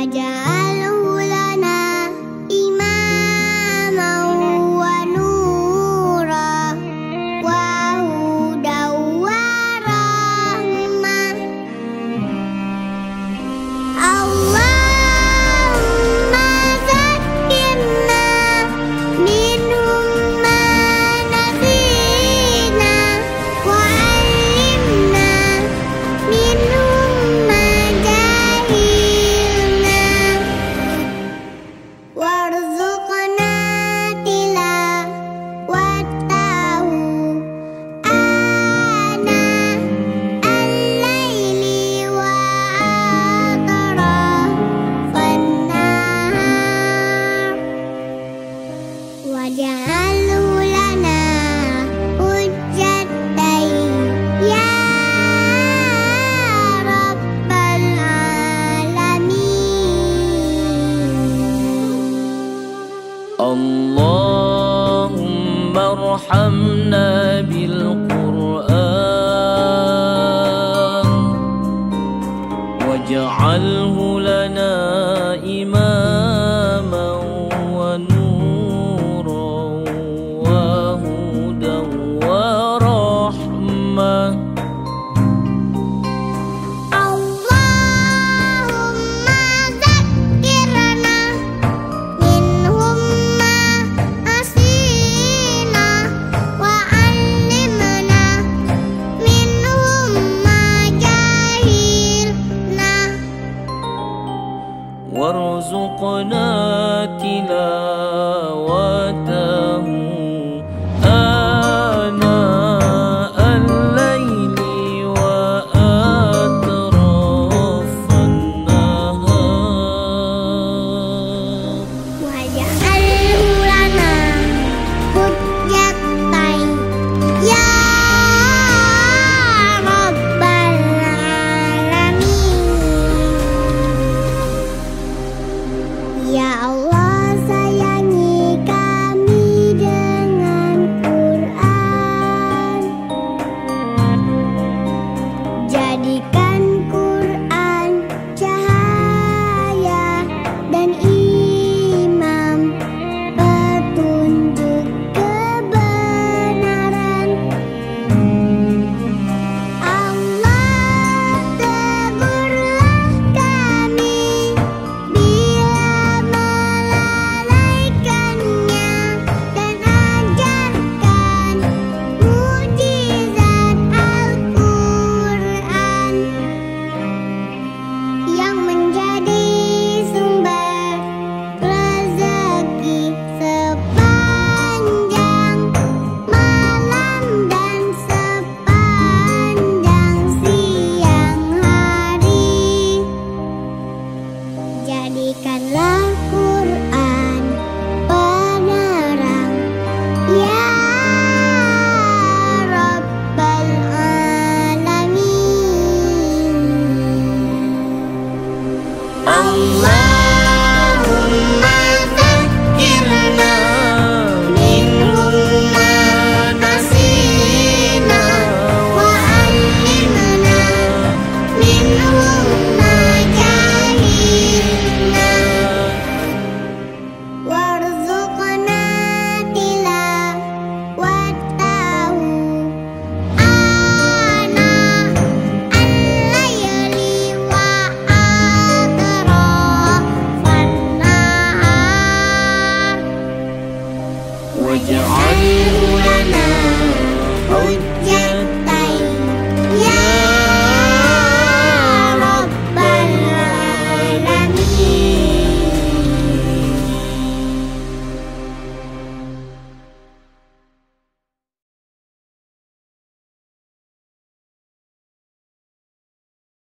wajah اللهم ارحمنا بالقرآن واجعله لنا إماما